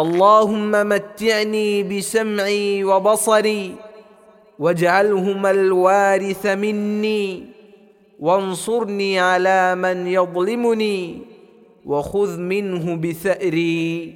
اللهم متعني بسمعي وبصري واجعلهما الوارث مني وانصرني على من يظلمني وخذ منه بثأري.